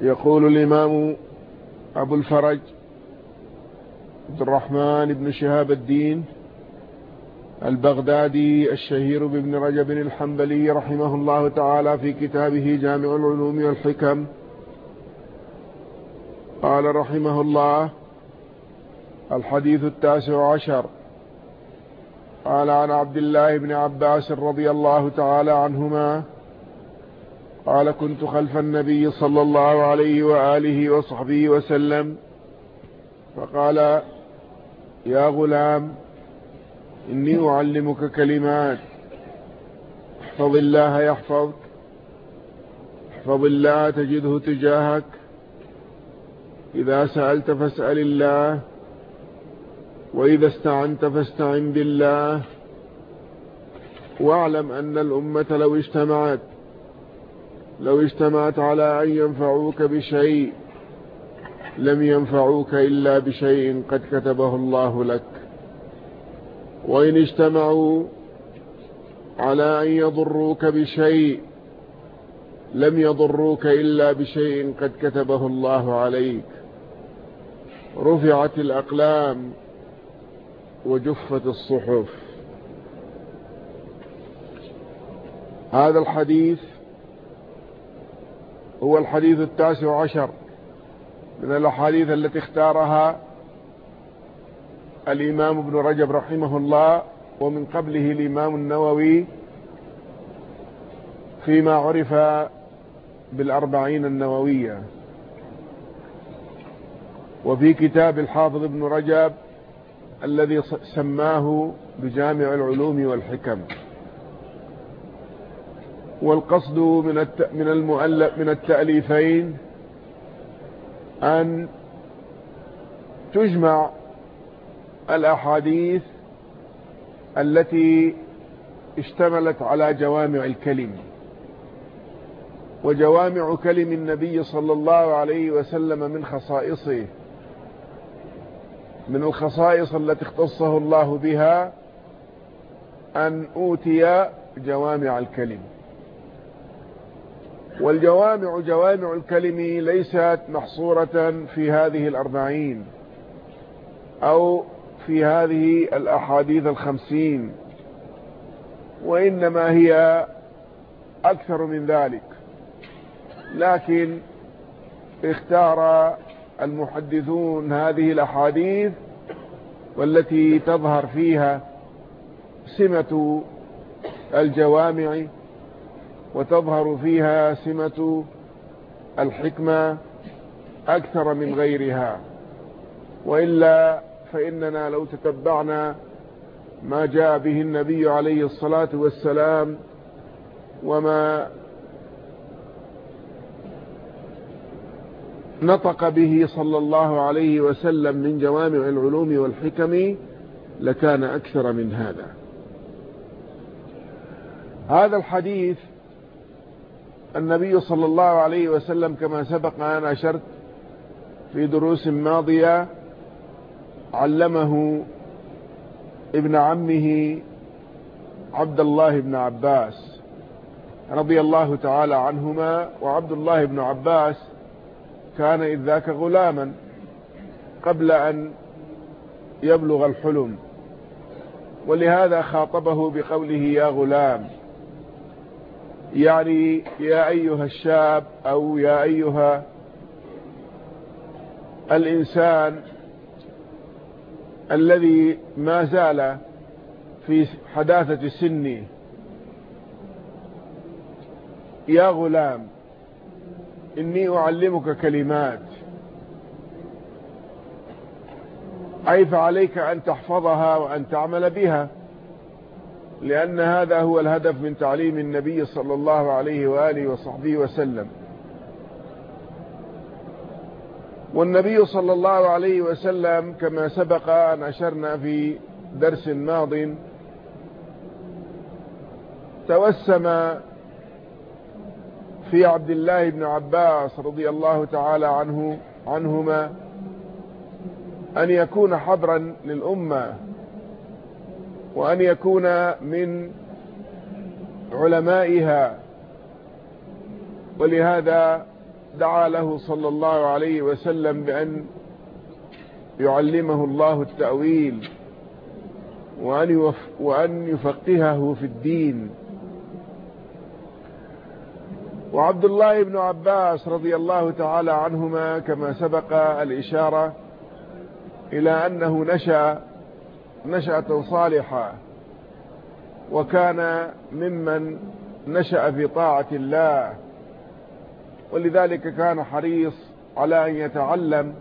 يقول الإمام أبو الفرج عبد الرحمن بن شهاب الدين البغدادي الشهير بابن رجب الحنبلي رحمه الله تعالى في كتابه جامع العلوم والحكم. قال رحمه الله الحديث التاسع عشر. قال عن عبد الله بن عباس رضي الله تعالى عنهما قال كنت خلف النبي صلى الله عليه وآله وصحبه وسلم فقال يا غلام إني أعلمك كلمات احفظ الله يحفظك احفظ الله تجده تجاهك إذا سألت فاسأل الله وإذا استعنت فاستعن بالله واعلم أن الأمة لو اجتمعت لو اجتمعت على أن ينفعوك بشيء لم ينفعوك إلا بشيء قد كتبه الله لك. وإن اجتمعوا على أن يضروك بشيء لم يضروك إلا بشيء قد كتبه الله عليك. رفعت الأقلام وجفت الصحف. هذا الحديث هو الحديث التاسع عشر من الأحاديث التي اختارها الإمام ابن رجب رحمه الله ومن قبله الإمام النووي فيما عرف بالأربعين النووية. وفي كتاب الحافظ ابن رجب الذي سماه بجامع العلوم والحكم. والقصد من من المؤلف من التأليفين أن تجمع الأحاديث التي اشتملت على جوامع الكلم. وجوامع كلم النبي صلى الله عليه وسلم من خصائصه من الخصائص التي اختصه الله بها أن أوتي جوامع الكلم. والجوامع جوامع الكلم ليست محصورة في هذه الأربعين أو في هذه الأحاديث الخمسين وإنما هي أكثر من ذلك. لكن اختار المحدثون هذه الأحاديث والتي تظهر فيها سمة الجوامع وتظهر فيها سمة الحكمة أكثر من غيرها. وإلا فإننا لو تتبعنا ما جاء به النبي عليه الصلاة والسلام وما نطق به صلى الله عليه وسلم من جوامع العلوم والحكم لكان أكثر من هذا. هذا الحديث النبي صلى الله عليه وسلم كما سبق أن أشرت في دروس ماضية علمه ابن عمه عبد الله بن عباس رضي الله تعالى عنهما وعبد الله بن عباس كان إذ ذاك غلاما قبل أن يبلغ الحلم ولهذا خاطبه بقوله يا غلام. يعني يا أيها الشاب أو يا أيها الإنسان الذي ما زال في حداثة سني يا غلام إني أعلمك كلمات. أي فعليك أن تحفظها وأن تعمل بها. لأن هذا هو الهدف من تعليم النبي صلى الله عليه وآله وصحبه وسلم. والنبي صلى الله عليه وسلم كما سبق أن أشرنا في درس ماض توسم في عبد الله بن عباس رضي الله تعالى عنه عنهما أن يكون حبرا للأمة. وأن يكون من علمائها. ولهذا دعا له صلى الله عليه وسلم بأن يعلمه الله التأويل وأن, وأن يفقهه في الدين. وعبد الله بن عباس رضي الله تعالى عنهما كما سبق الإشارة إلى أنه نشأ نشأة صالحة وكان ممن نشأ في طاعة الله ولذلك كان حريص على أن يتعلم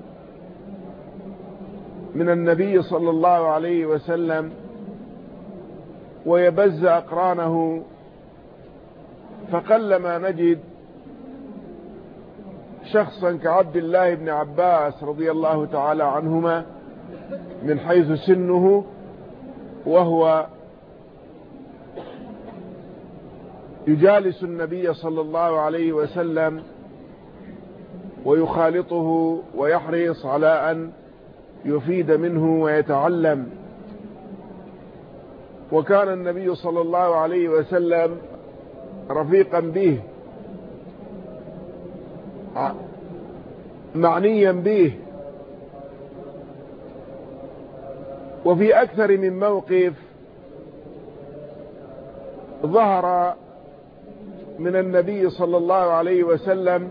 من النبي صلى الله عليه وسلم ويبز أقرانه فقلما نجد شخصا كعبد الله بن عباس رضي الله تعالى عنهما من حيث سنه وهو يجالس النبي صلى الله عليه وسلم ويخالطه ويحرص على أن يفيد منه ويتعلم. وكان النبي صلى الله عليه وسلم رفيقا به معنيا به. وفي أكثر من موقف ظهر من النبي صلى الله عليه وسلم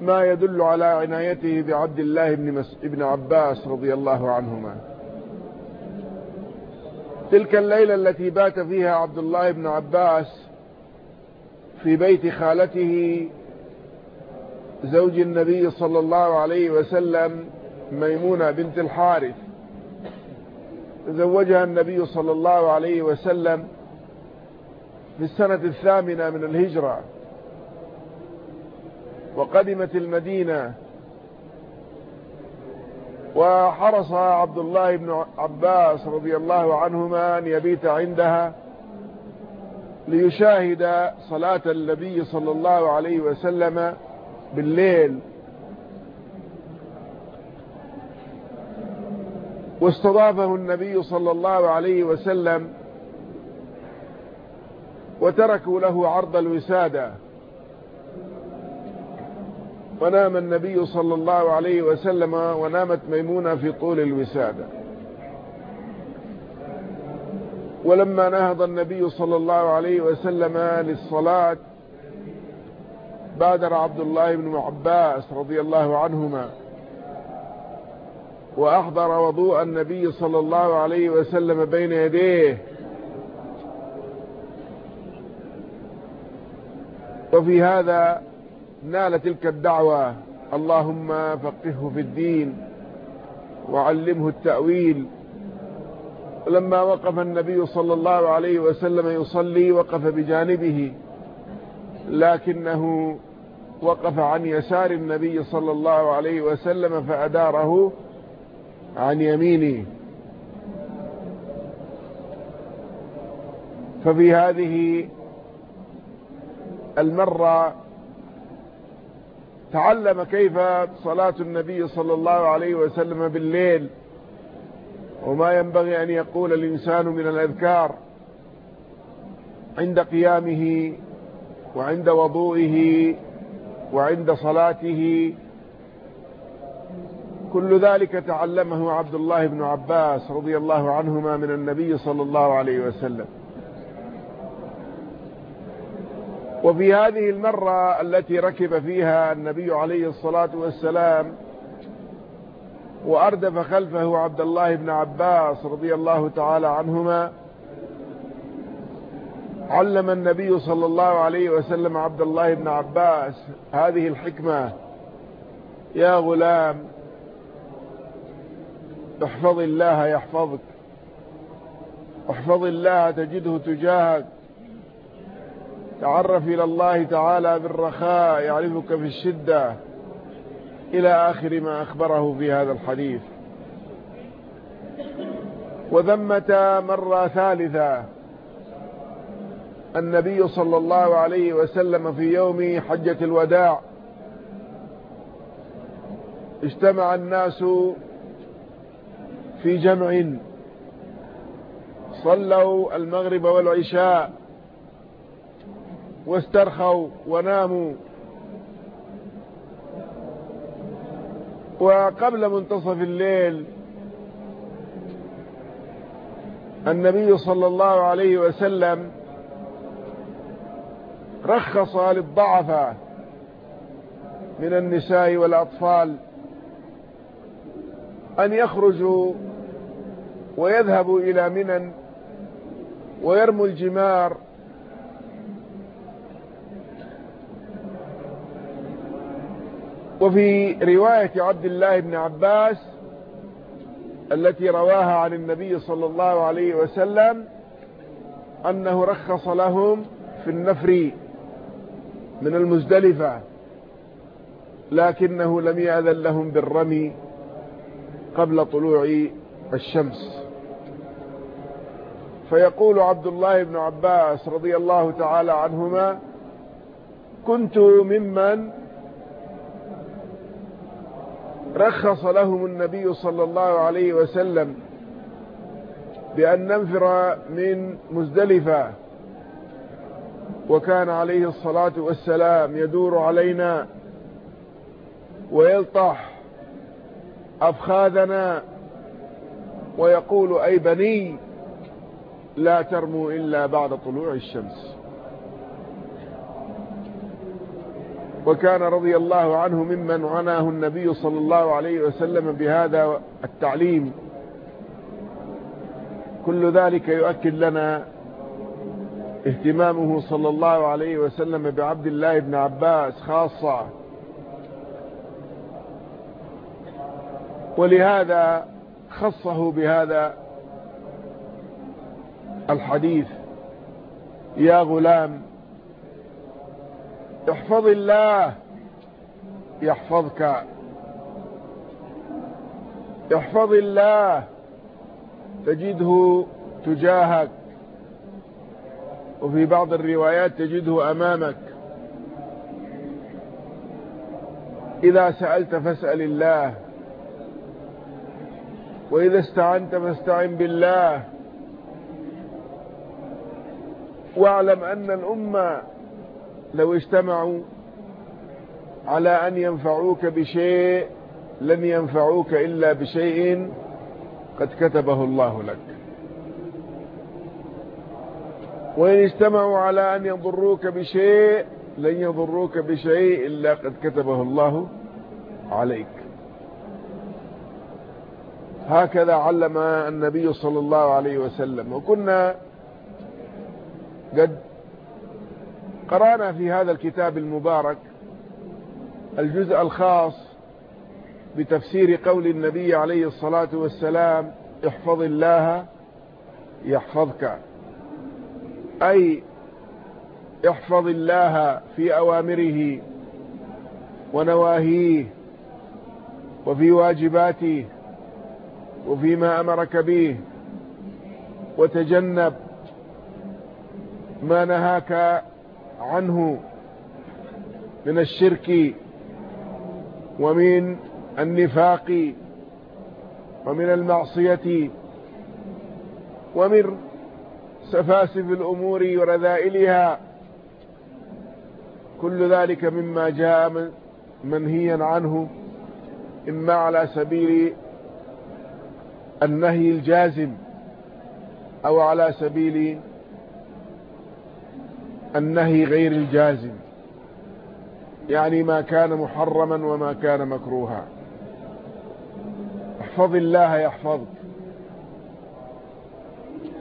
ما يدل على عنايته بعبد الله بن, مس... بن عباس رضي الله عنهما. تلك الليلة التي بات فيها عبد الله بن عباس في بيت خالته زوج النبي صلى الله عليه وسلم ميمونة بنت الحارث. زوجها النبي صلى الله عليه وسلم في السنة الثامنة من الهجرة. وقدمت المدينة. وحرص عبد الله بن عباس رضي الله عنهما أن يبيت عندها ليشاهد صلاة النبي صلى الله عليه وسلم بالليل. واستضافه النبي صلى الله عليه وسلم وتركوا له عرض الوسادة. ونام النبي صلى الله عليه وسلم ونامت ميمونة في طول الوسادة. ولما نهض النبي صلى الله عليه وسلم للصلاة بادر عبد الله بن عباس رضي الله عنهما وأحضر وضوء النبي صلى الله عليه وسلم بين يديه. وفي هذا نال تلك الدعوة اللهم فقهه في الدين وعلمه التأويل. لما وقف النبي صلى الله عليه وسلم يصلي وقف بجانبه لكنه وقف عن يسار النبي صلى الله عليه وسلم فأداره عن يمينه ففي هذه المرة تعلم كيف صلاة النبي صلى الله عليه وسلم بالليل وما ينبغي أن يقول الإنسان من الأذكار عند قيامه وعند وضوئه وعند صلاته كل ذلك تعلمه عبد الله بن عباس رضي الله عنهما من النبي صلى الله عليه وسلم. وفي هذه المرة التي ركب فيها النبي عليه الصلاة والسلام وأردف خلفه عبد الله بن عباس رضي الله تعالى عنهما علم النبي صلى الله عليه وسلم عبد الله بن عباس هذه الحكمة يا غلام احفظ الله يحفظك. احفظ الله تجده تجاهك. تعرف إلى الله تعالى بالرخاء يعرفك في الشدة. إلى آخر ما أخبره في هذا الحديث. وذمة مرة ثالثة النبي صلى الله عليه وسلم في يوم حجة الوداع. اجتمع الناس في جمع. صلوا المغرب والعشاء واسترخوا وناموا. وقبل منتصف الليل النبي صلى الله عليه وسلم رخص للضعفاء من النساء والأطفال أن يخرجوا ويذهبوا إلى منى ويرموا الجمار. وفي رواية عبد الله بن عباس التي رواها عن النبي صلى الله عليه وسلم أنه رخص لهم في النفر من المزدلفة لكنه لم يأذن لهم بالرمي. قبل طلوع الشمس. فيقول عبد الله بن عباس رضي الله تعالى عنهما كنت ممن رخص لهم النبي صلى الله عليه وسلم بأن ننفر من مزدلفة وكان عليه الصلاة والسلام يدور علينا ويلطح أفخاذنا ويقول أي بني لا ترموا إلا بعد طلوع الشمس. وكان رضي الله عنه ممن عناه النبي صلى الله عليه وسلم بهذا التعليم. كل ذلك يؤكد لنا اهتمامه صلى الله عليه وسلم بعبد الله بن عباس خاصة. ولهذا خصه بهذا الحديث. يا غلام احفظ الله يحفظك. احفظ الله تجده تجاهك. وفي بعض الروايات تجده أمامك. إذا سألت فاسأل الله. وإذا استعنت فاستعن بالله. واعلم أن الأمة لو اجتمعوا على أن ينفعوك بشيء لن ينفعوك إلا بشيء قد كتبه الله لك. وإن اجتمعوا على أن يضروك بشيء لن يضروك بشيء إلا قد كتبه الله عليك. هكذا علم النبي صلى الله عليه وسلم. وكنا قد قرأنا في هذا الكتاب المبارك الجزء الخاص بتفسير قول النبي عليه الصلاة والسلام احفظ الله يحفظك. أي احفظ الله في أوامره ونواهيه وفي واجباته وفيما أمرك به وتجنب ما نهاك عنه من الشرك ومن النفاق ومن المعصية ومن سفاسف الأمور ورذائلها. كل ذلك مما جاء منهيا عنه إما على سبيل النهي الجازم أو على سبيل النهي غير الجازم يعني ما كان محرما وما كان مكروها. احفظ الله يحفظك.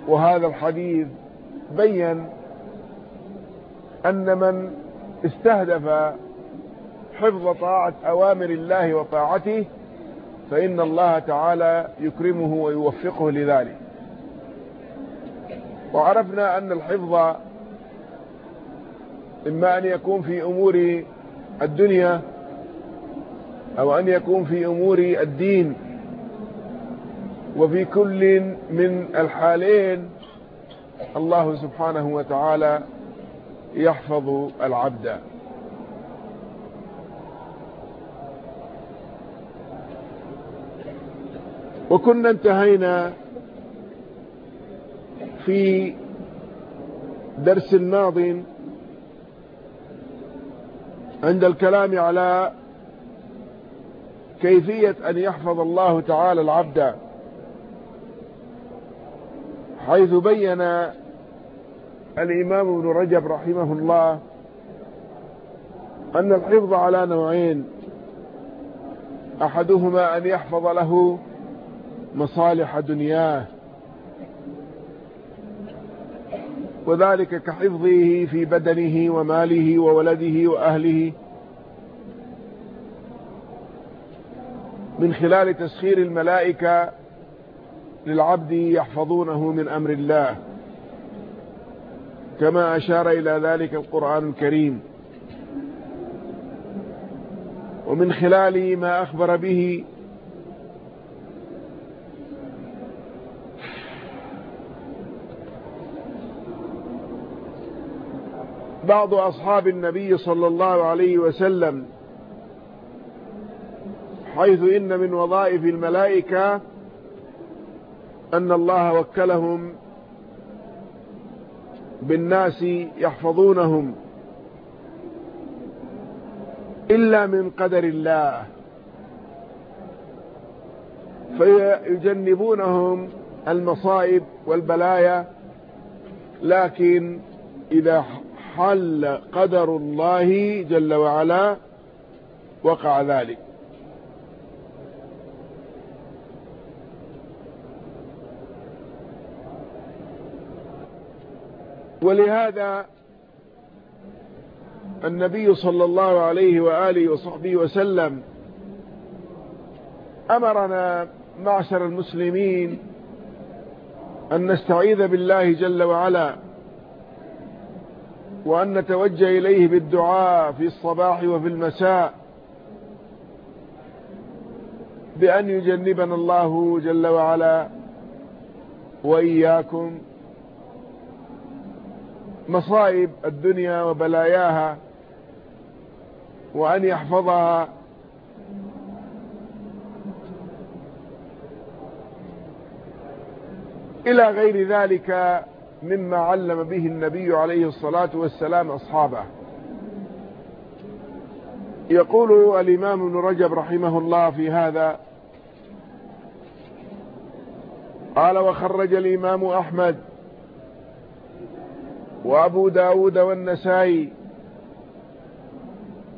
وهذا الحديث بين أن من استهدف حفظ طاعة أوامر الله وطاعته فإن الله تعالى يكرمه ويوفقه لذلك. وعرفنا أن الحفظ إما أن يكون في أمور الدنيا أو أن يكون في أمور الدين وفي كل من الحالين الله سبحانه وتعالى يحفظ العبد. وكنا انتهينا في درس ماض عند الكلام على كيفية أن يحفظ الله تعالى العبد حيث بين الإمام ابن رجب رحمه الله أن الحفظ على نوعين أحدهما أن يحفظ له مصالح دنياه. وذلك كحفظه في بدنه وماله وولده وأهله. من خلال تسخير الملائكة للعبد يحفظونه من أمر الله. كما أشار إلى ذلك القرآن الكريم. ومن خلال ما أخبر به بعض أصحاب النبي صلى الله عليه وسلم حيث إن من وظائف الملائكة أن الله وكلهم بالناس يحفظونهم إلا من قدر الله فيجنبونهم المصائب والبلايا لكن إذا حل قدر الله جل وعلا وقع ذلك. ولهذا النبي صلى الله عليه وآله وصحبه وسلم أمرنا معشر المسلمين أن نستعيذ بالله جل وعلا وأن نتوجه إليه بالدعاء في الصباح وفي المساء بأن يجنبنا الله جل وعلا وإياكم. مصائب الدنيا وبلاياها وأن يحفظها. إلى غير ذلك مما علم به النبي عليه الصلاة والسلام أصحابه. يقول الإمام ابن رجب رحمه الله في هذا قال وخرج الإمام أحمد وأبو داود والنسائي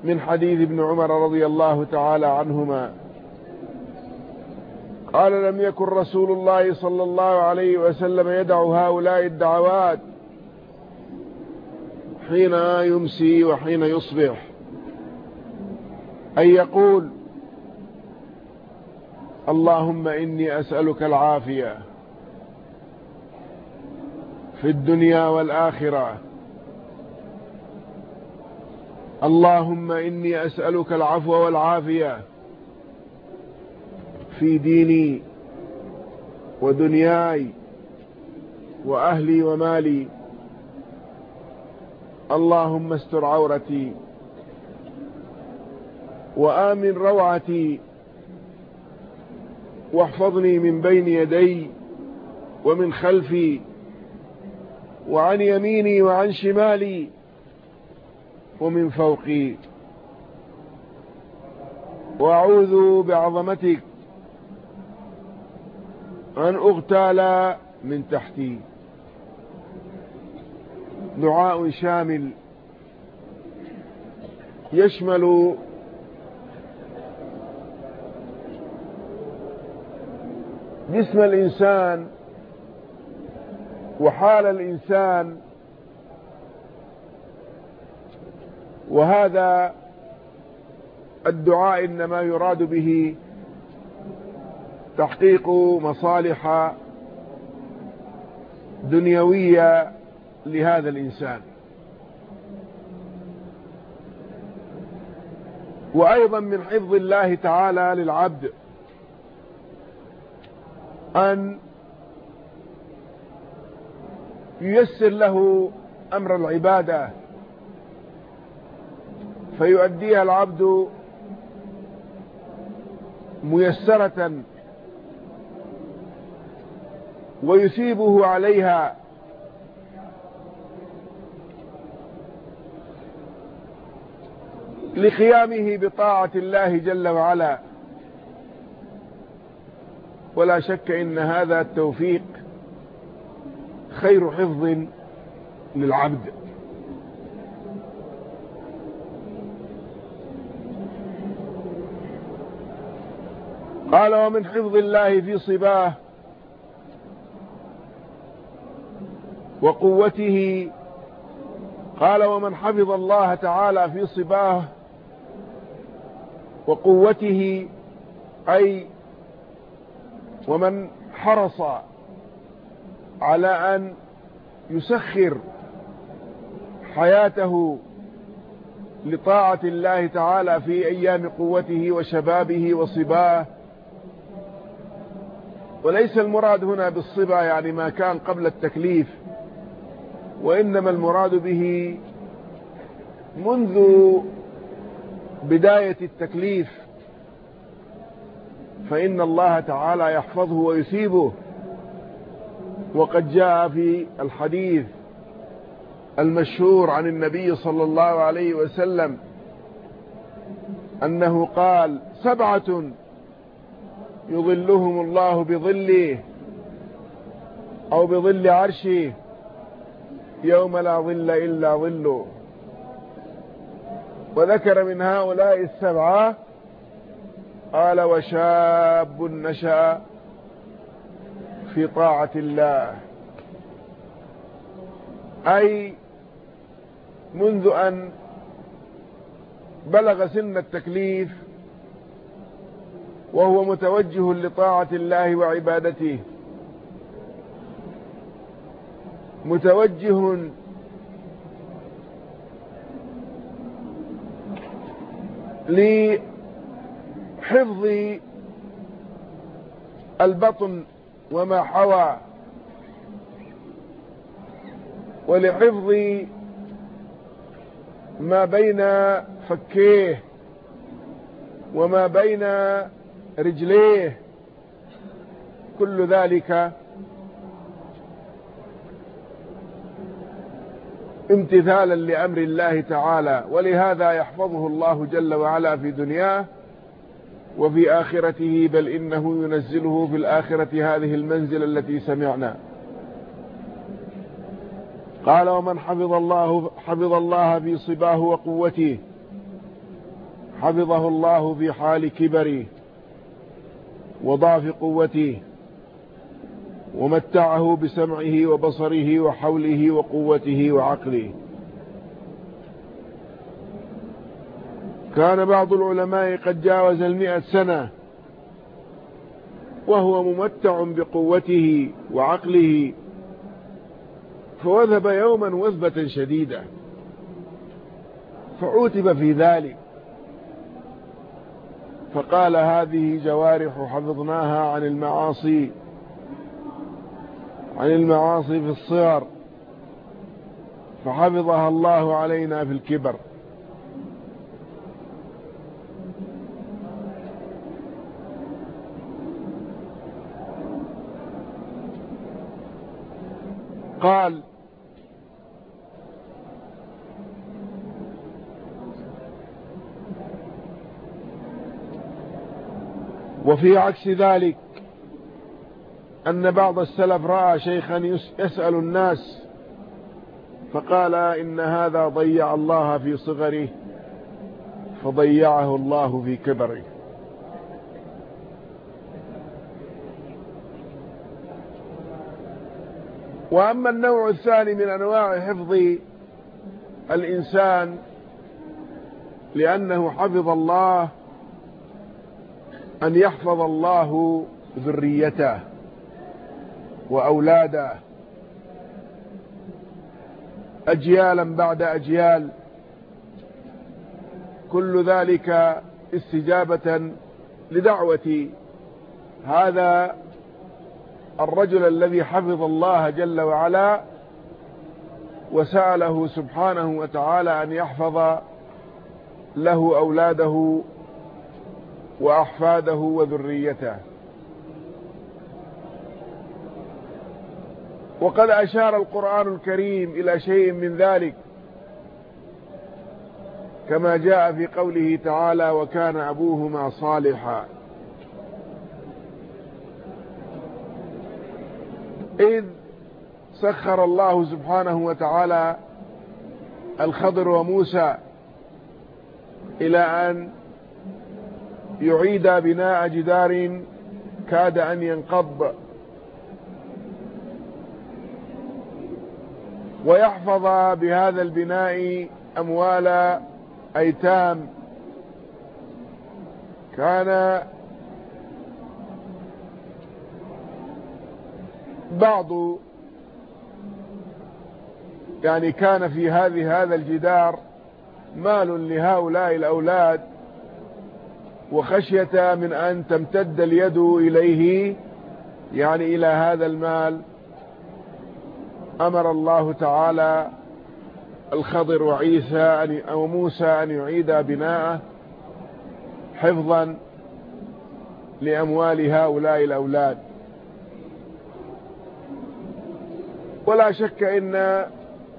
من حديث ابن عمر رضي الله تعالى عنهما. قال لم يكن رسول الله صلى الله عليه وسلم يدع هؤلاء الدعوات حين يمسي وحين يصبح. أن يقول اللهم إني أسألك العافية في الدنيا والآخرة. اللهم إني أسألك العفو والعافية. في ديني ودنياي وأهلي ومالي. اللهم استر عورتي وآمن روعتي واحفظني من بين يدي ومن خلفي وعن يميني وعن شمالي ومن فوقي. وأعوذ بعظمتك أن أغتال من تحتي. دعاء شامل. يشمل جسم الإنسان وحال الإنسان. وهذا الدعاء إنما يراد به تحقيق مصالح دنيوية لهذا الإنسان. وأيضا من حفظ الله تعالى للعبد أن ييسر له أمر العبادة فيؤديها العبد ميسرة ويثيبه عليها. لقيامه بطاعة الله جل وعلا. ولا شك إن هذا التوفيق خير حفظ للعبد. قال ومن حفظ الله في صباه وقوته. قال ومن حفظ الله تعالى في صباه وقوته أي ومن حرص على أن يسخر حياته لطاعة الله تعالى في أيام قوته وشبابه وصباه. وليس المراد هنا بالصبا يعني ما كان قبل التكليف وإنما المراد به منذ بداية التكليف. فإن الله تعالى يحفظه ويثيبه وقد جاء في الحديث المشهور عن النبي صلى الله عليه وسلم أنه قال سبعة يظلهم الله بظله أو بظل عرشه. يوم لا ظل إلا ظله. وذكر من هؤلاء السبعة قال وشاب نشأ في طاعة الله. أي منذ أن بلغ سن التكليف وهو متوجه لطاعة الله وعبادته. متوجه لحفظ البطن وما حوى ولحفظ ما بين فكيه وما بين رجليه كل ذلك امتثالا لأمر الله تعالى ولهذا يحفظه الله جل وعلا في دنياه وفي آخرته بل إنه ينزله في الآخرة هذه المنزل التي سمعنا. قال ومن حفظ الله حفظ الله في صباه وقوته حفظه الله في حال كبره وضعف قوته ومتعه بسمعه وبصره وحوله وقوته وعقله. كان بعض العلماء قد جاوز المئة سنة وهو ممتع بقوته وعقله فوثب يوما وثبة شديدة فعوتب في ذلك فقال هذه جوارح حفظناها عن المعاصي عن المعاصي في الصغر فحفظها الله علينا في الكبر. قال وفي عكس ذلك أن بعض السلف رأى شيخا يسأل الناس فقال إن هذا ضيع الله في صغره فضيعه الله في كبره. وأما النوع الثاني من أنواع حفظ الإنسان لأنه حفظ الله أن يحفظ الله ذريته. وأولاده أجيالا بعد أجيال كل ذلك استجابة لدعوة هذا الرجل الذي حفظ الله جل وعلا وسأله سبحانه وتعالى أن يحفظ له أولاده وأحفاده وذريته. وقد أشار القرآن الكريم إلى شيء من ذلك كما جاء في قوله تعالى وكان أبوهما صالحا. إذ سخر الله سبحانه وتعالى الخضر وموسى إلى أن يعيد بناء جدار كاد أن ينقض. ويحفظ بهذا البناء أموال أيتام. كان بعض يعني كان في هذه هذا الجدار مال لهؤلاء الأولاد وخشية من أن تمتد اليد إليه يعني إلى هذا المال. أمر الله تعالى الخضر وعيسى أو موسى أن يعيد بناءه حفظا لأموال هؤلاء الأولاد. ولا شك إن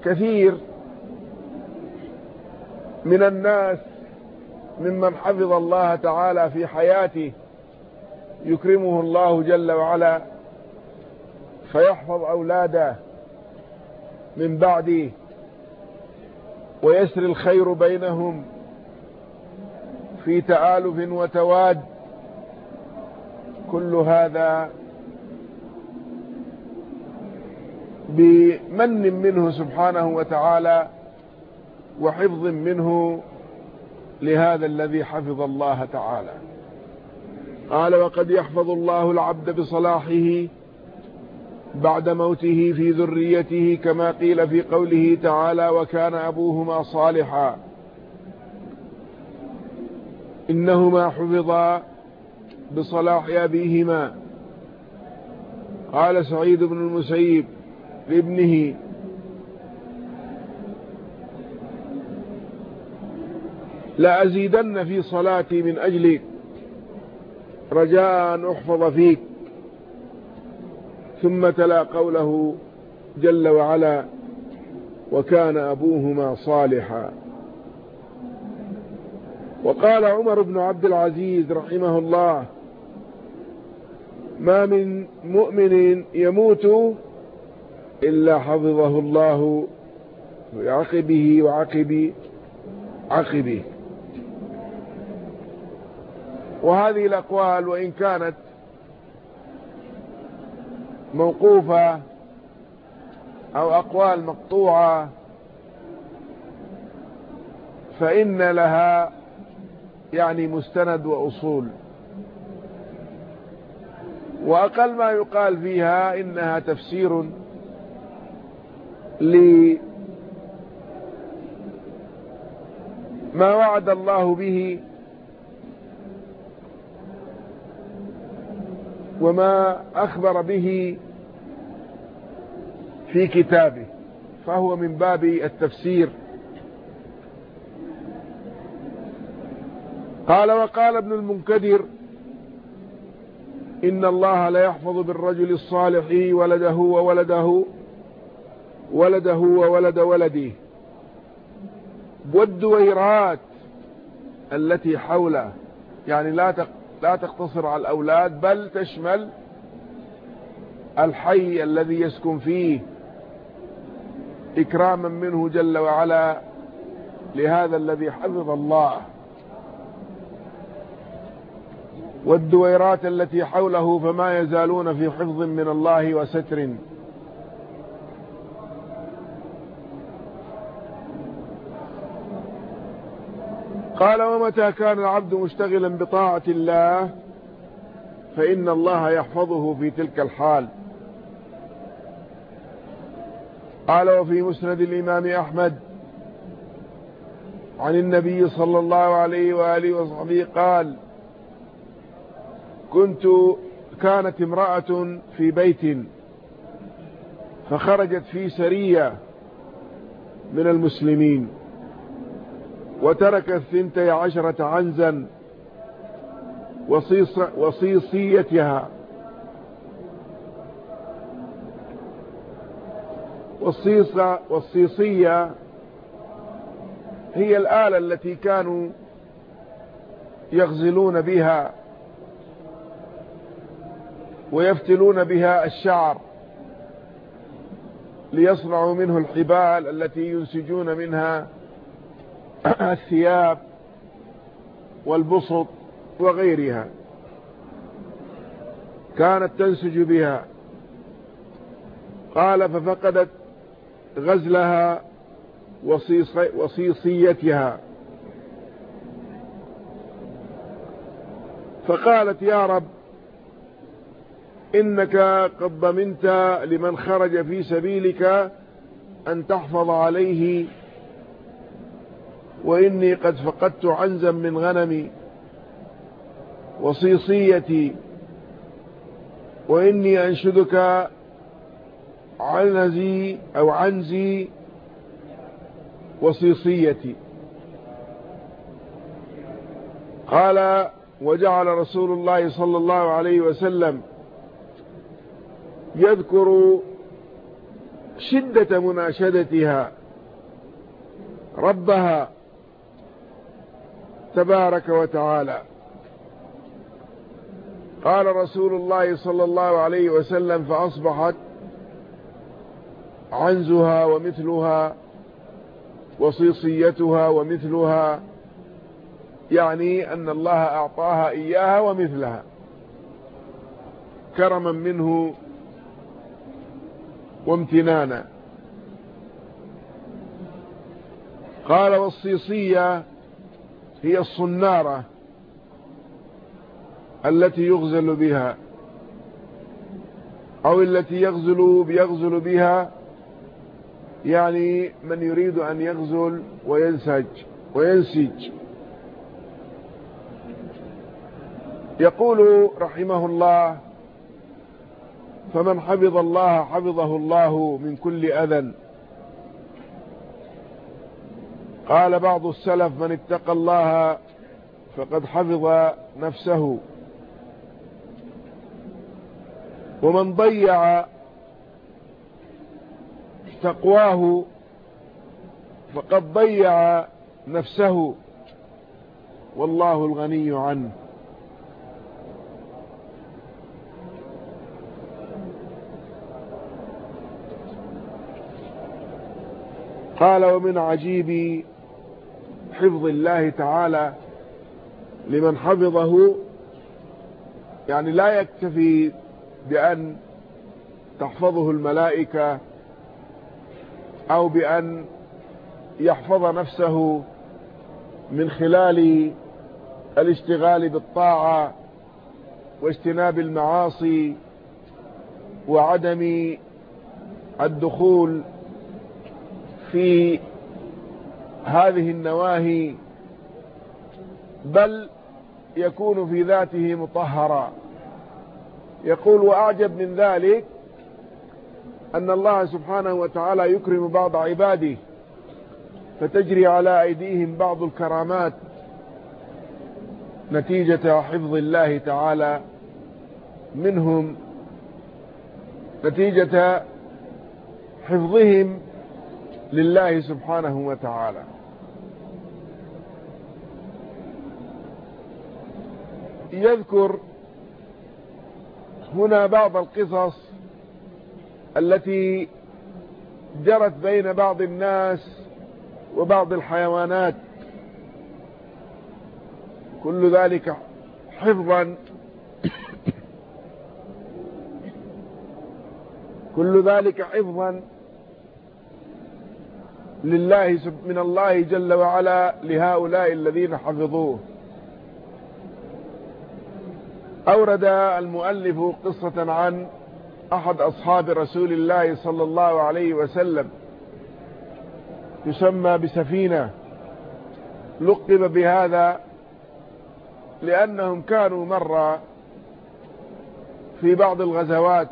كثير من الناس ممن حفظ الله تعالى في حياته يكرمه الله جل وعلا فيحفظ أولاده. من بعده ويسري الخير بينهم في تآلف وتواد. كل هذا بمن منه سبحانه وتعالى وحفظ منه لهذا الذي حفظ الله تعالى. قال وقد يحفظ الله العبد بصلاحه بعد موته في ذريته كما قيل في قوله تعالى وكان أبوهما صالحا. إنهما حفظا بصلاح أبيهما. قال سعيد بن المسيب لابنه. لأزيدن في صلاتي من أجلك. رجاء أن أحفظ فيك. ثم تلا قوله جل وعلا وكان أبوهما صالحا. وقال عمر بن عبد العزيز رحمه الله ما من مؤمن يموت إلا حفظه الله بعقبه وعقب عقبه. وهذه الأقوال وإن كانت موقوفة أو أقوال مقطوعة فإن لها يعني مستند وأصول. وأقل ما يقال فيها إنها تفسير لما وعد الله به وما أخبر به في كتابه فهو من باب التفسير. قال وقال ابن المنكدر إن الله لا يحفظ بالرجل الصالح ولده وولده ولده وولد ولده. والدويرات التي حوله يعني لا لا تقتصر على الأولاد بل تشمل الحي الذي يسكن فيه إكراما منه جل وعلا. لهذا الذي حفظ الله والدويرات التي حوله فما يزالون في حفظ من الله وستر. قال ومتى كان العبد مشتغلا بطاعة الله فإن الله يحفظه في تلك الحال. قال وفي مسند الإمام أحمد عن النبي صلى الله عليه وآله وصحبه قال كنت كانت امرأة في بيت فخرجت في سرية من المسلمين. وتركت ثنتي عشرة عنزا وصيص وصيصيتها. والصيصة والصيصية هي الآلة التي كانوا يغزلون بها ويفتلون بها الشعر ليصنعوا منه الحبال التي ينسجون منها الثياب والبسط وغيرها كانت تنسج بها. قال ففقدت غزلها وصيصيتها. فقالت يا رب إنك قد ضمنت لمن خرج في سبيلك أن تحفظ عليه وإني قد فقدت عنزا من غنمي وصيصيتي. وإني أنشدك عنزي أو عنزي وصيصيتي. قال وجعل رسول الله صلى الله عليه وسلم يذكر شدة مناشدتها ربها تبارك وتعالى. قال رسول الله صلى الله عليه وسلم فأصبحت عنزها ومثلها وصيصيتها ومثلها يعني أن الله أعطاها إياها ومثلها كرما منه وامتنانا. قال والصيصية هي الصنارة التي يغزل بها أو التي يغزل يغزل بها يعني من يريد أن يغزل وينسج وينسج. يقول رحمه الله فمن حفظ الله حفظه الله من كل أذى قال بعض السلف من اتقى الله فقد حفظ نفسه. ومن ضيع تقواه فقد ضيع نفسه. والله الغني عنه. قال ومن عجيب حفظ الله تعالى لمن حفظه يعني لا يكتفي بأن تحفظه الملائكة أو بأن يحفظ نفسه من خلال الاشتغال بالطاعة واجتناب المعاصي وعدم الدخول في هذه النواهي بل يكون في ذاته مطهرا. يقول وأعجب من ذلك أن الله سبحانه وتعالى يكرم بعض عباده فتجري على أيديهم بعض الكرامات نتيجة حفظ الله تعالى منهم نتيجة حفظهم لله سبحانه وتعالى. يذكر هنا بعض القصص التي جرت بين بعض الناس وبعض الحيوانات. كل ذلك حفظا. كل ذلك حفظا لله من الله جل وعلا لهؤلاء الذين حفظوه. أورد المؤلف قصة عن أحد أصحاب رسول الله صلى الله عليه وسلم يسمى بسفينة لقب بهذا لأنهم كانوا مرة في بعض الغزوات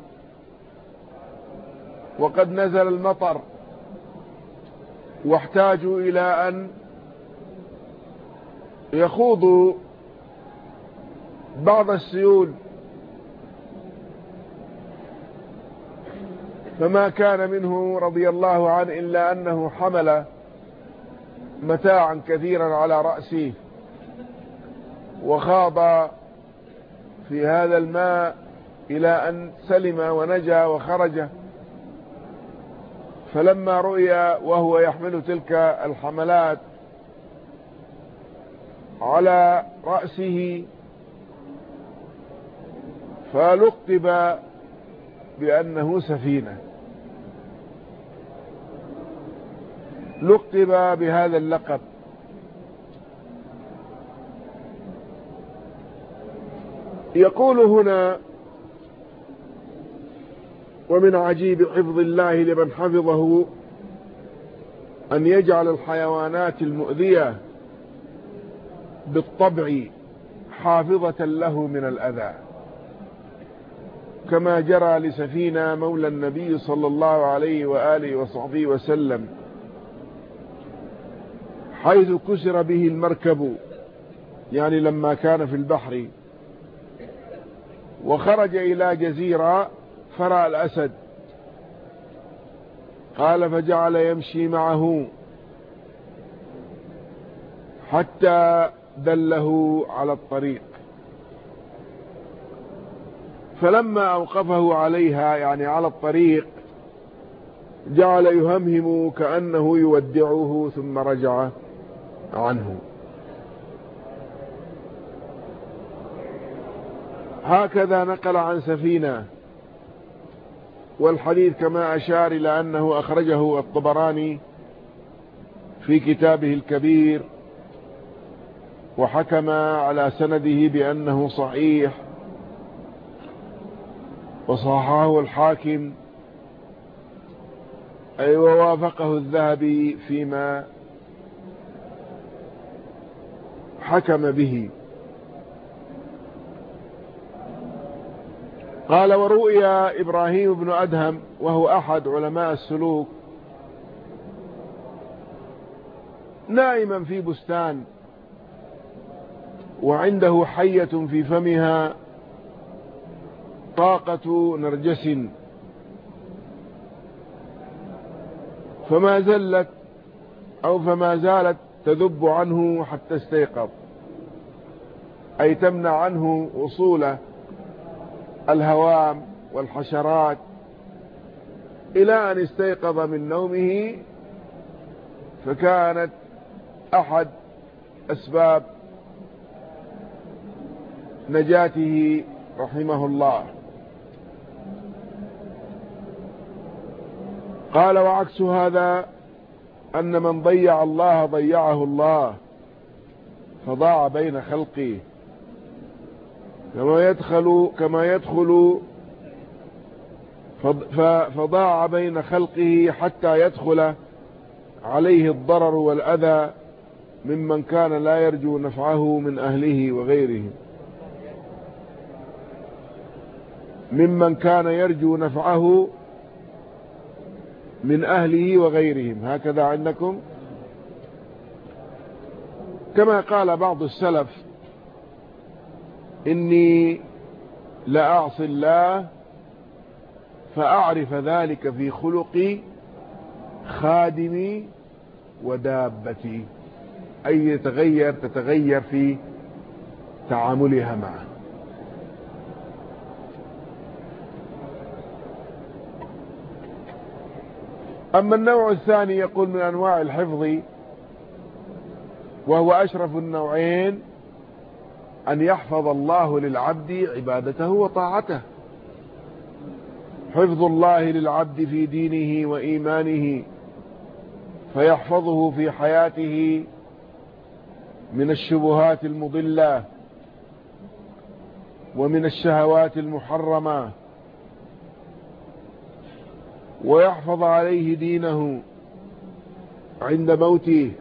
وقد نزل المطر واحتاجوا إلى أن يخوضوا بعض السيول فما كان منه رضي الله عنه إلا أنه حمل متاعا كثيرا على رأسه وخاض في هذا الماء إلى أن سلم ونجا وخرج. فلما رؤي وهو يحمل تلك الحملات على رأسه فلقب بأنه سفينة. لقب بهذا اللقب. يقول هنا ومن عجيب حفظ الله لمن حفظه أن يجعل الحيوانات المؤذية بالطبع حافظة له من الأذى. كما جرى لسفينة مولى النبي صلى الله عليه وآله وصحبه وسلم حيث كسر به المركب يعني لما كان في البحر وخرج إلى جزيرة فرأى الأسد. قال فجعل يمشي معه حتى دله على الطريق. فلما أوقفه عليها يعني على الطريق جعل يهمهم كأنه يودعه ثم رجع عنه. هكذا نقل عن سفينة والحديث كما أشار إلى أنه أخرجه الطبراني في كتابه الكبير وحكم على سنده بأنه صحيح وصححه الحاكم أي ووافقه الذهبي فيما حكم به. قال ورؤيا إبراهيم بن أدهم وهو أحد علماء السلوك نائما في بستان وعنده حية في فمها طاقة نرجس. فما زلت أو فما زالت تذب عنه حتى استيقظ. أي تمنع عنه وصول الهوام والحشرات إلى أن استيقظ من نومه فكانت أحد أسباب نجاته رحمه الله. قال وعكس هذا أن من ضيع الله ضيعه الله فضاع بين خلقه. كما يدخل كما يدخل فضاع بين خلقه حتى يدخل عليه الضرر والأذى ممن كان لا يرجو نفعه من أهله وغيرهم ممن كان يرجو نفعه من أهله وغيرهم. هكذا عندكم. كما قال بعض السلف إني لأعصي الله فأعرف ذلك في خلقي خادمي ودابتي. أي يتغير تتغير في تعاملها معه. أما النوع الثاني يقول من أنواع الحفظ وهو أشرف النوعين أن يحفظ الله للعبد عبادته وطاعته. حفظ الله للعبد في دينه وإيمانه فيحفظه في حياته من الشبهات المضلة ومن الشهوات المحرمة. ويحفظ عليه دينه عند موته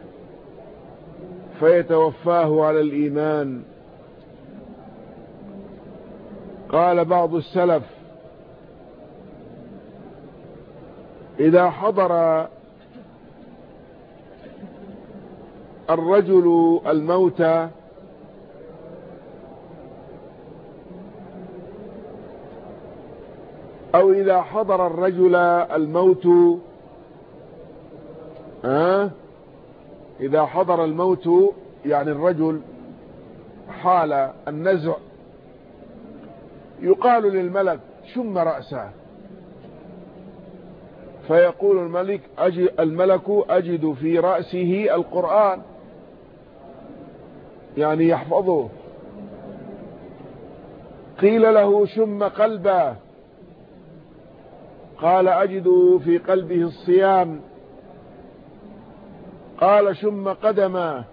فيتوفاه على الإيمان. قال بعض السلف إذا حضر الرجل الموت أو إذا حضر الرجل الموت أه إذا حضر الموت يعني الرجل حال النزع يقال للملك شم رأسه. فيقول الملك أجد الملك أجد في رأسه القرآن. يعني يحفظه. قيل له شم قلبه. قال أجد في قلبه الصيام. قال شم قدمه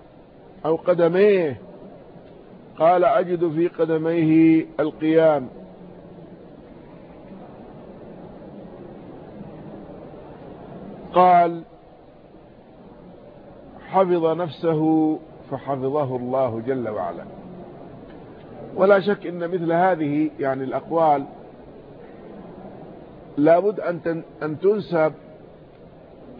أو قدميه. قال أجد في قدميه القيام. قال حفظ نفسه فحفظه الله جل وعلا. ولا شك إن مثل هذه يعني الأقوال لابد أن أن تنسب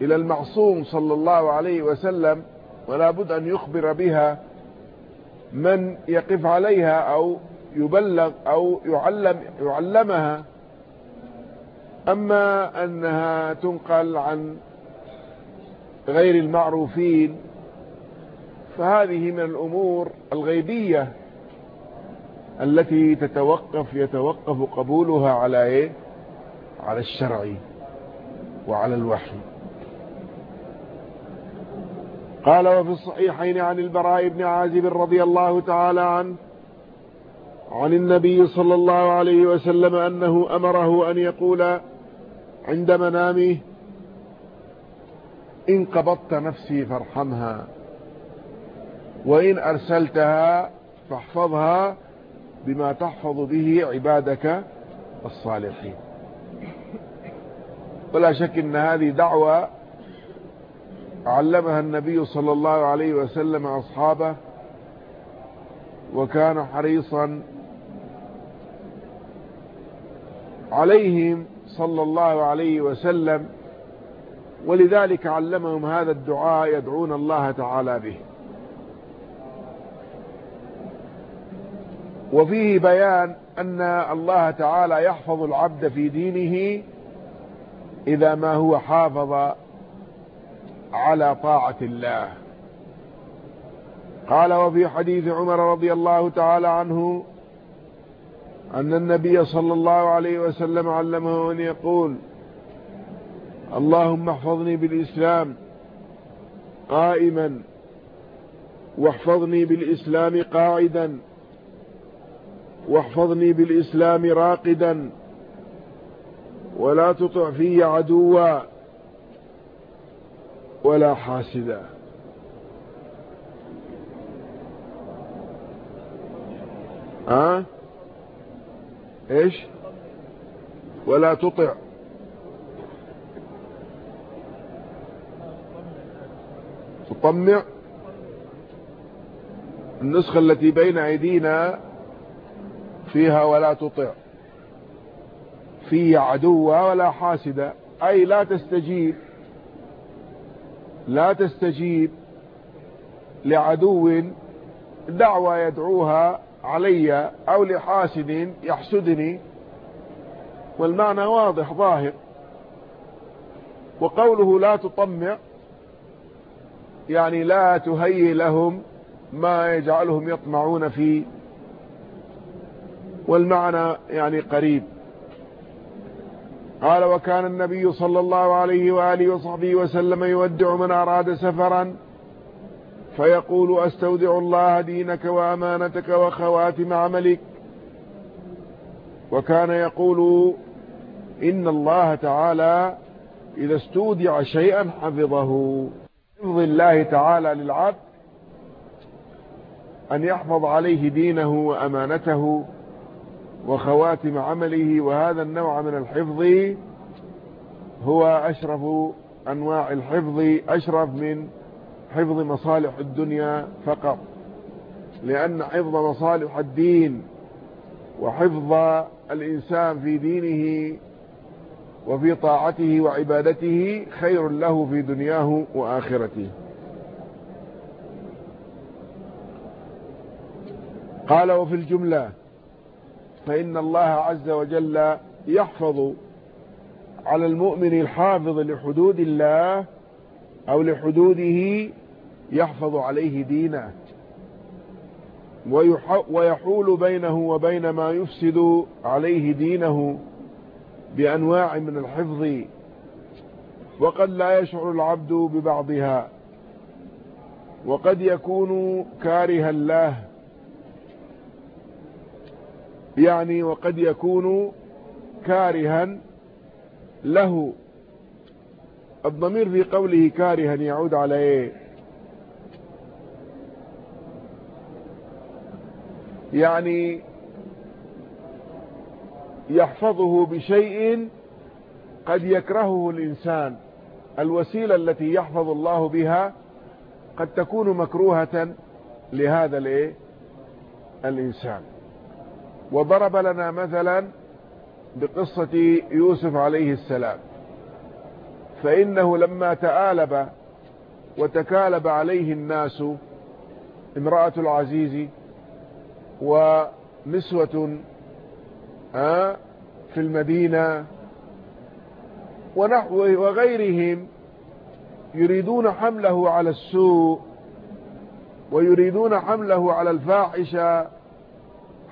إلى المعصوم صلى الله عليه وسلم ولا بد أن يخبر بها من يقف عليها أو يبلغ أو يعلم يعلمها. أما أنها تنقل عن غير المعروفين فهذه من الأمور الغيبية التي تتوقف يتوقف قبولها على إيه؟ على الشرع وعلى الوحي. قال وفي الصحيحين عن البراء بن عازب رضي الله تعالى عنه عن النبي صلى الله عليه وسلم أنه أمره أن يقول عند منامه إن قبضت نفسي فارحمها وإن أرسلتها فاحفظها بما تحفظ به عبادك الصالحين. ولا شك إن هذه دعوة علمها النبي صلى الله عليه وسلم أصحابه وكان حريصا عليهم صلى الله عليه وسلم ولذلك علمهم هذا الدعاء يدعون الله تعالى به. وفيه بيان أن الله تعالى يحفظ العبد في دينه إذا ما هو حافظ على طاعة الله. قال وفي حديث عمر رضي الله تعالى عنه أن النبي صلى الله عليه وسلم علمه أن يقول اللهم احفظني بالإسلام قائما واحفظني بالإسلام قاعدا واحفظني بالإسلام راقدا ولا تطع في عدوا ولا حاسدا. ها؟ أه؟ إيش؟ ولا تطع. تطمع. النسخة التي بين أيدينا فيها ولا تطع. في عدو ولا حاسد أي لا تستجيب لا تستجيب لعدو دعوة يدعوها علي أو لحاسد يحسدني. والمعنى واضح ظاهر. وقوله لا تطمع يعني لا تهيئ لهم ما يجعلهم يطمعون فيه. والمعنى يعني قريب. قال وكان النبي صلى الله عليه وآله وصحبه وسلم يودع من أراد سفرا فيقول أستودع الله دينك وأمانتك وخواتم عملك. وكان يقول إن الله تعالى إذا استودع شيئا حفظه. حفظ الله تعالى للعبد أن يحفظ عليه دينه وأمانته. وخواتم عمله وهذا النوع من الحفظ هو أشرف أنواع الحفظ أشرف من حفظ مصالح الدنيا فقط. لأن حفظ مصالح الدين وحفظ الإنسان في دينه وفي طاعته وعبادته خير له في دنياه وآخرته. قال وفي الجملة فإن الله عز وجل يحفظ على المؤمن الحافظ لحدود الله أو لحدوده يحفظ عليه دينه. ويحول بينه وبين ما يفسد عليه دينه بأنواع من الحفظ. وقد لا يشعر العبد ببعضها. وقد يكون كارها له يعني وقد يكون كارها له. الضمير في قوله كارها يعود على إيه؟ يعني يحفظه بشيء قد يكرهه الإنسان. الوسيلة التي يحفظ الله بها قد تكون مكروهة لهذا الإيه؟ الإنسان. وضرب لنا مثلا بقصة يوسف عليه السلام. فإنه لما تآلب وتكالب عليه الناس امرأة العزيز ونسوة في المدينة ونحوه وغيرهم يريدون حمله على السوء ويريدون حمله على الفاحشة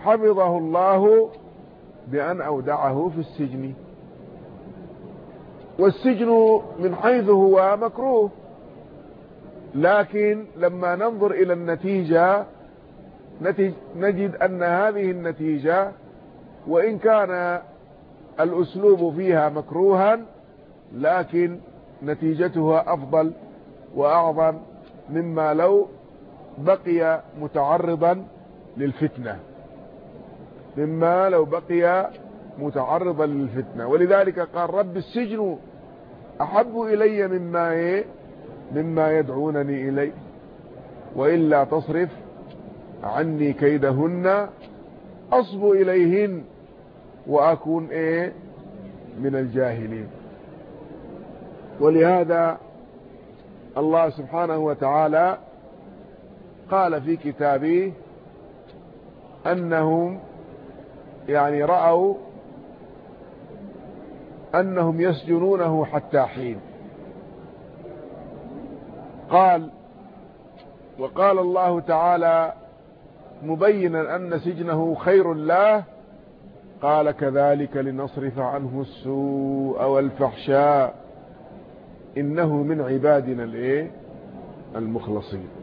حفظه الله بأن أودعه في السجن. والسجن من حيث هو مكروه. لكن لما ننظر إلى النتيجة نجد أن هذه النتيجة وإن كان الأسلوب فيها مكروها لكن نتيجتها أفضل وأعظم مما لو بقي متعرضا للفتنة. مما لو بقي متعرضا للفتنة. ولذلك قال رب السجن أحب إلي مما إيه؟ مما يدعونني إليه. وإلا تصرف عني كيدهن أصب إليهن وأكون إيه؟ من الجاهلين. ولهذا الله سبحانه وتعالى قال في كتابه أنهم يعني رأوا أنهم يسجنونه حتى حين. قال وقال الله تعالى مبينا أن سجنه خير له قال كذلك لنصرف عنه السوء والفحشاء إنه من عبادنا الإيه؟ المخلصين.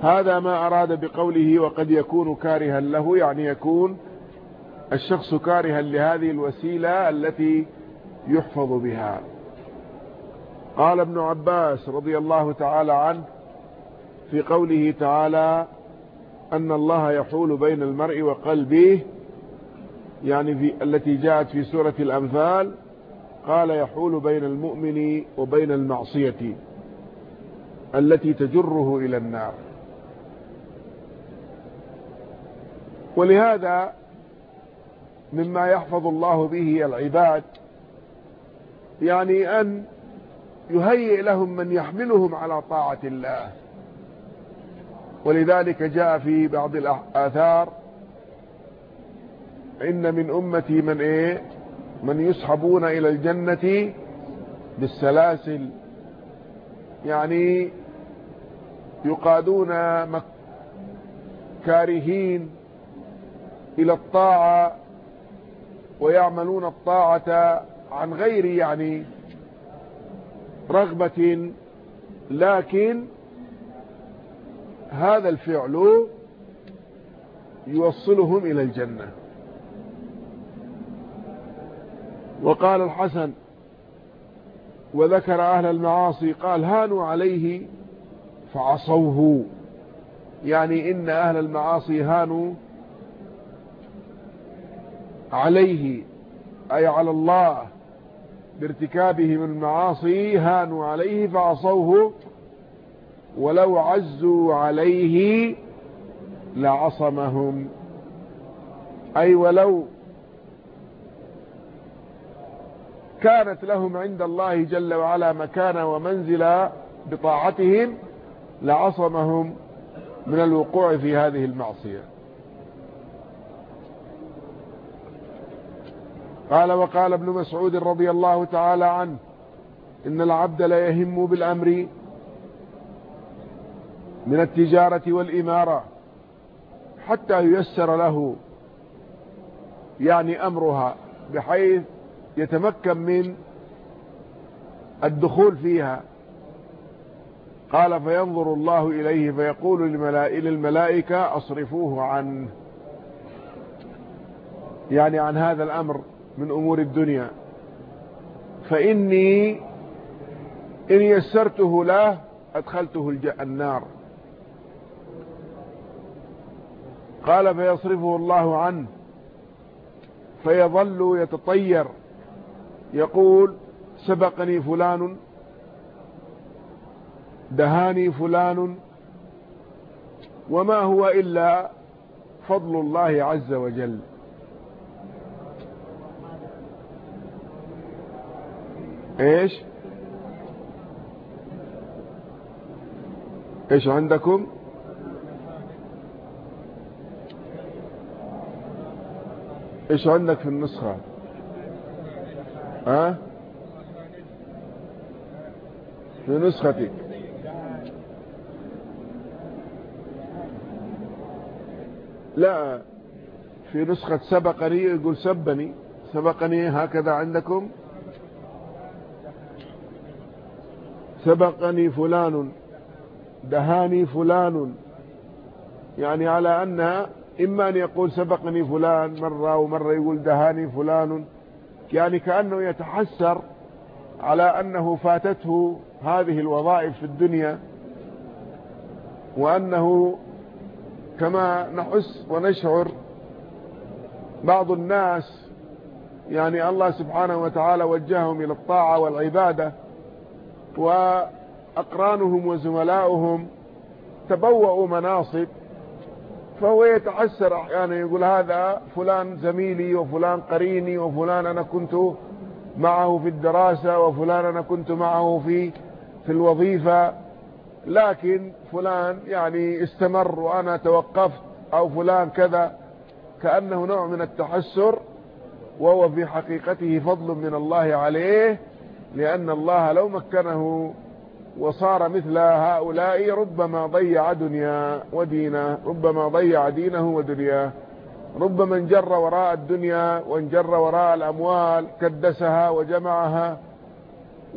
هذا ما أراد بقوله وقد يكون كارها له يعني يكون الشخص كارها لهذه الوسيلة التي يحفظ بها. قال ابن عباس رضي الله تعالى عنه في قوله تعالى أن الله يحول بين المرء وقلبه يعني في التي جاءت في سورة الأنفال قال يحول بين المؤمن وبين المعصية التي تجره إلى النار. ولهذا مما يحفظ الله به العباد يعني أن يهيئ لهم من يحملهم على طاعة الله. ولذلك جاء في بعض الآثار إن من أمتي من إيه؟ من يسحبون إلى الجنة بالسلاسل. يعني يقادون كارهين إلى الطاعة ويعملون الطاعة عن غير يعني رغبة لكن هذا الفعل يوصلهم إلى الجنة. وقال الحسن وذكر أهل المعاصي قال هانوا عليه فعصوه. يعني إن أهل المعاصي هانوا عليه أي على الله بارتكابهم المعاصي هانوا عليه فعصوه ولو عزوا عليه لعصمهم. أي ولو كانت لهم عند الله جل وعلا مكانة ومنزلة بطاعتهم لعصمهم من الوقوع في هذه المعصية. قال وقال ابن مسعود رضي الله تعالى عنه إن العبد لا يهم بالأمر من التجارة والإمارة حتى ييسر له يعني أمرها بحيث يتمكن من الدخول فيها. قال فينظر الله إليه فيقول للملائكة أصرفوه عنه. يعني عن هذا الأمر. من أمور الدنيا. فإني إن يسرته له أدخلته النار. قال فيصرفه الله عنه. فيظل يتطير. يقول سبقني فلان. دهاني فلان. وما هو إلا فضل الله عز وجل. إيش؟ إيش عندكم؟ إيش عندك في النسخة؟ ها؟ في نسختك. لا في نسخة سبقني يقول سبني. سبقني هكذا عندكم؟ سبقني فلان دهاني فلان. يعني على أن إما أن يقول سبقني فلان مرة ومرة يقول دهاني فلان. يعني كأنه يتحسر على أنه فاتته هذه الوظائف في الدنيا وأنه كما نحس ونشعر بعض الناس. يعني الله سبحانه وتعالى وجههم إلى الطاعة والعبادة. وأقرانهم وزملاؤهم تبوأوا مناصب فهو يتحسر أحيانا يقول هذا فلان زميلي وفلان قريني وفلان أنا كنت معه في الدراسة وفلان أنا كنت معه في في الوظيفة لكن فلان يعني استمر وأنا توقفت أو فلان كذا كأنه نوع من التحسر وهو في حقيقته فضل من الله عليه لأن الله لو مكنه وصار مثل هؤلاء ربما ضيع دنيا ودينه ربما ضيع دينه ودنياه. ربما انجر وراء الدنيا وانجر وراء الأموال كدسها وجمعها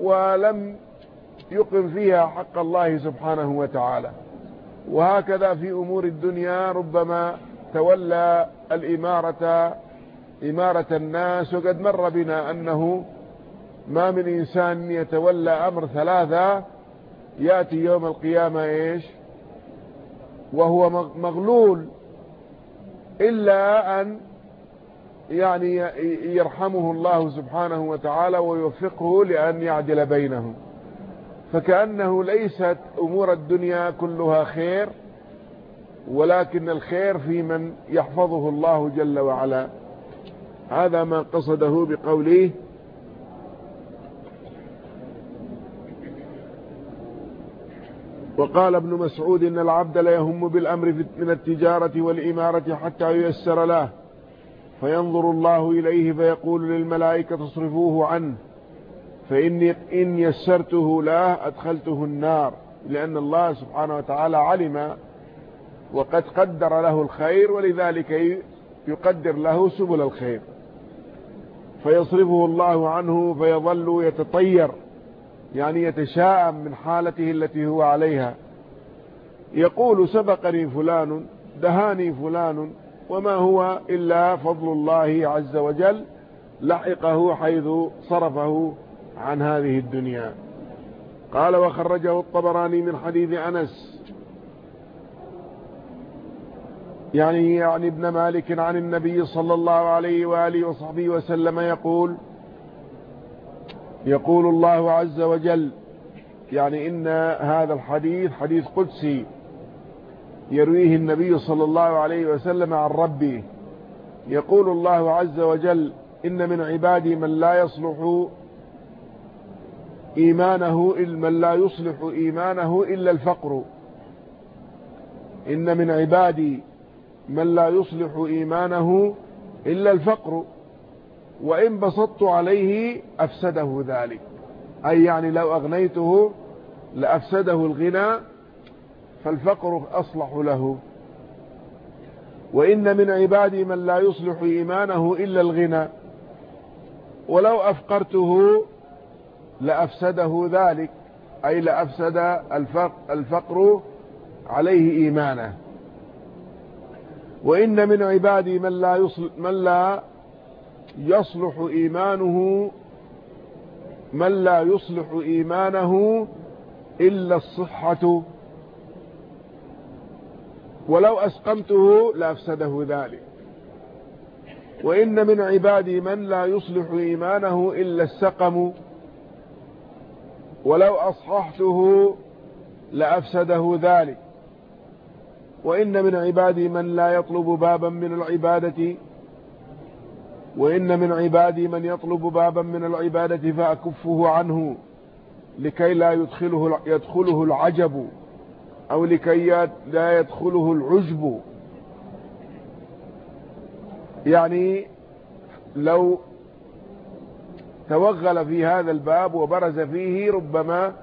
ولم يقم فيها حق الله سبحانه وتعالى. وهكذا في أمور الدنيا ربما تولى الإمارة إمارة الناس وقد مر بنا أنه ما من إنسان يتولى أمر ثلاثة يأتي يوم القيامة إيش؟ وهو مغلول إلا أن يعني يرحمه الله سبحانه وتعالى ويوفقه لأن يعدل بينهم. فكأنه ليست أمور الدنيا كلها خير ولكن الخير في من يحفظه الله جل وعلا. هذا ما قصده بقوله وقال ابن مسعود إن العبد لا يهم بالأمر من التجارة والإمارة حتى ييسر له. فينظر الله إليه فيقول للملائكة تصرفوه عنه. فإني إن يسرته له أدخلته النار. لأن الله سبحانه وتعالى علم وقد قدر له الخير ولذلك يقدر له سبل الخير. فيصرفه الله عنه فيظل يتطير. يعني يتشاءم من حالته التي هو عليها. يقول سبقني فلان دهاني فلان وما هو إلا فضل الله عز وجل لحقه حيث صرفه عن هذه الدنيا. قال وخرجه الطبراني من حديث أنس. يعني يعني ابن مالك عن النبي صلى الله عليه وآله وصحبه وسلم يقول يقول الله عز وجل يعني إن هذا الحديث حديث قدسي يرويه النبي صلى الله عليه وسلم عن ربه. يقول الله عز وجل إن من عبادي من لا يصلح إيمانه من لا يصلح إيمانه إلا الفقر. إن من عبادي من لا يصلح إيمانه إلا الفقر. وإن بسطت عليه أفسده ذلك. أي يعني لو أغنيته لأفسده الغنى فالفقر أصلح له. وإن من عبادي من لا يصلح إيمانه إلا الغنى. ولو أفقرته لأفسده ذلك أي لأفسد الفقر, عليه إيمانه. وإن من عبادي من لا يصلح, من لا يصلح إيمانه من لا يصلح إيمانه إلا الصحة. ولو أسقمته لأفسده ذلك. وإن من عبادي من لا يصلح إيمانه إلا السقم. ولو أصححته لأفسده ذلك. وإن من عبادي من لا يطلب بابا من العبادة وإن من عبادي من يطلب بابا من العبادة فأكفه عنه لكي لا يدخله, يدخله العجب أو لكي لا يدخله العجب. يعني لو توغل في هذا الباب وبرز فيه ربما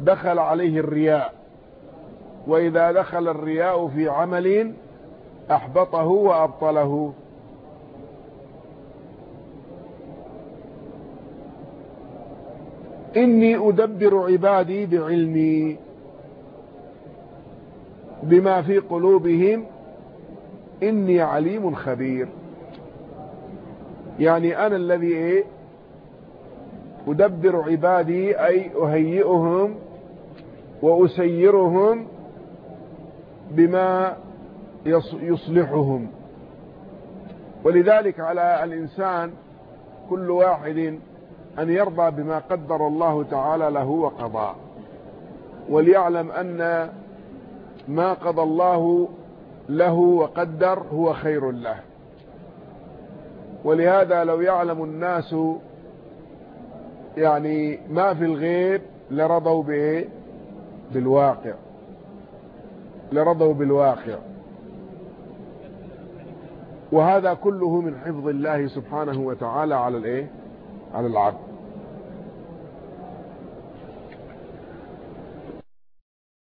دخل عليه الرياء. وإذا دخل الرياء في عمل أحبطه وأبطله. إني أدبر عبادي بعلمي بما في قلوبهم. إني عليم خبير. يعني أنا الذي إيه؟ أدبر عبادي أي أهيئهم وأسيرهم بما يصلحهم. ولذلك على الإنسان كل واحد أن يرضى بما قدر الله تعالى له وقضى. وليعلم أن ما قضى الله له وقدر هو خير له. ولهذا لو يعلم الناس يعني ما في الغيب لرضوا به بالواقع. لرضوا بالواقع. وهذا كله من حفظ الله سبحانه وتعالى على الإيه؟ على العبد